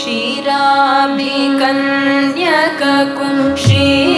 क्षीराभिकन्यककु श्रीमहालक्ष्मिगिनि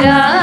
Meera